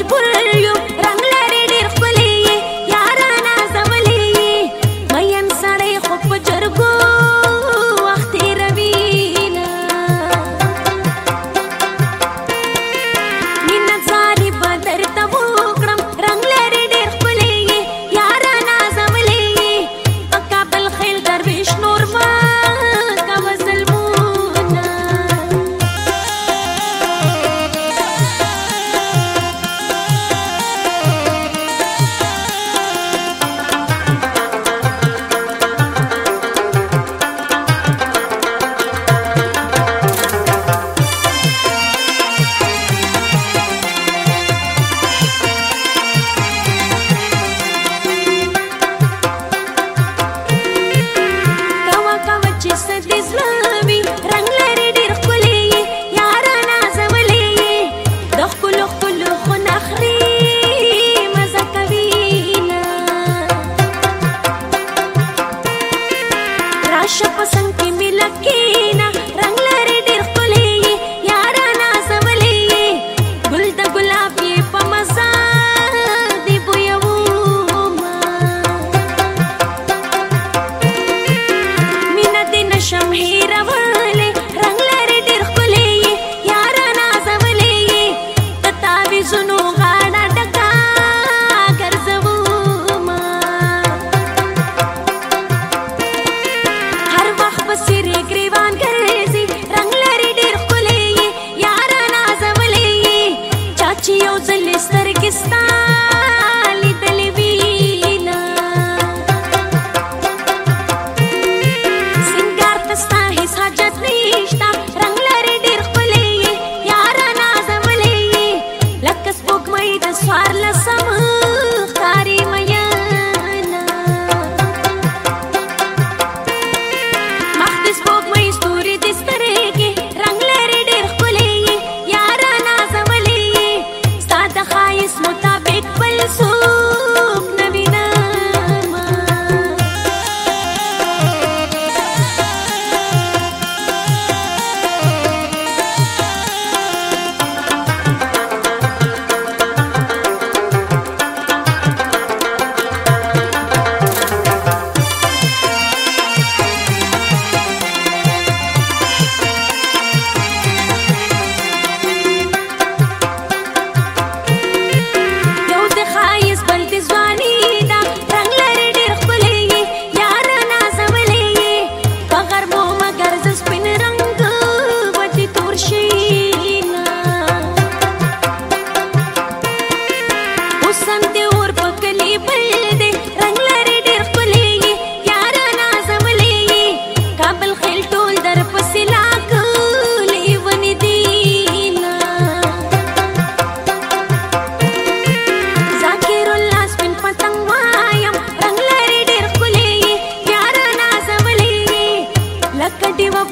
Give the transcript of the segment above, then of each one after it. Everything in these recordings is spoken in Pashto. to put it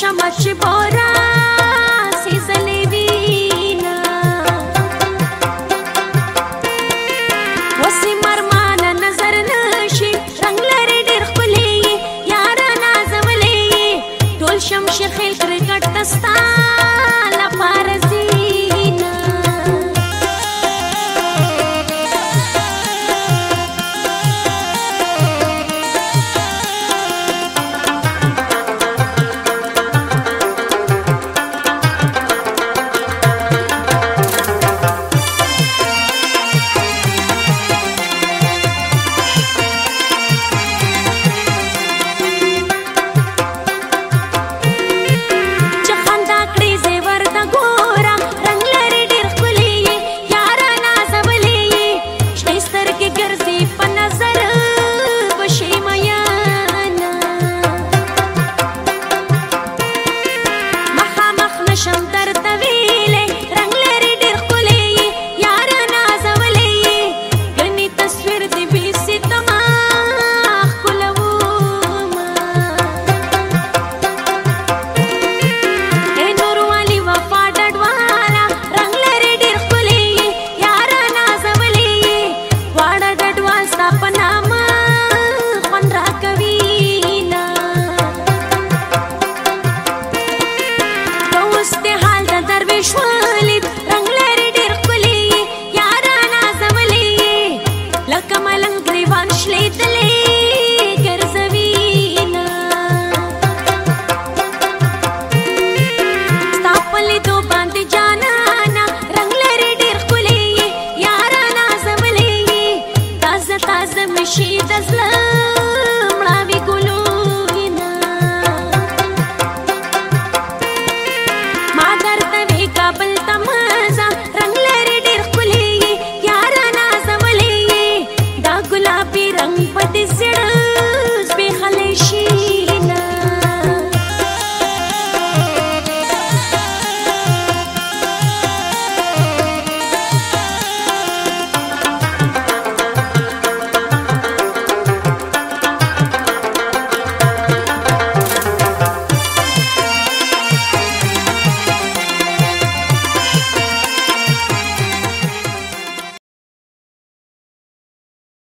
شمش بارا سیزلی وینا وسی مرمان نظر نشي رنگ لري ډېر خپلې یارا نازولې ټول شمشیر خیل کرکټ تستا